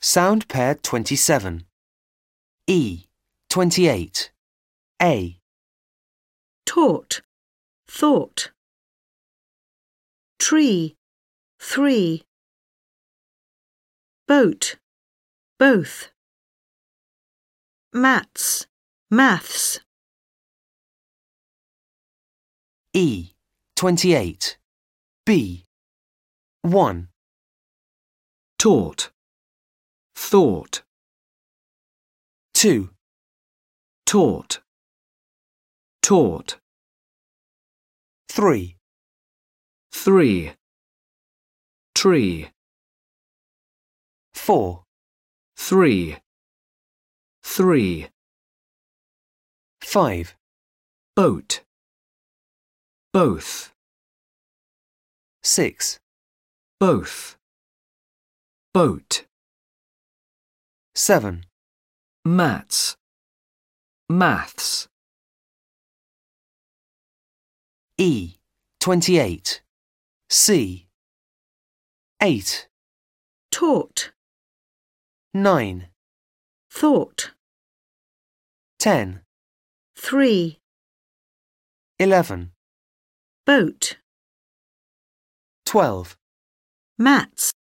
Sound pair 27. E. 28. A. taught, thought. Tree, three. Boat, both. Mats, maths. E. 28. B. 1. taught, thought, 2. taught, taught, 3. three, tree, 4. three, three, 5. boat, both, 6. both, boat, 7. mats, maths, E. 28. C. 8. Taught, 9. thought. 10. Three. 11. Boat, 12. mats.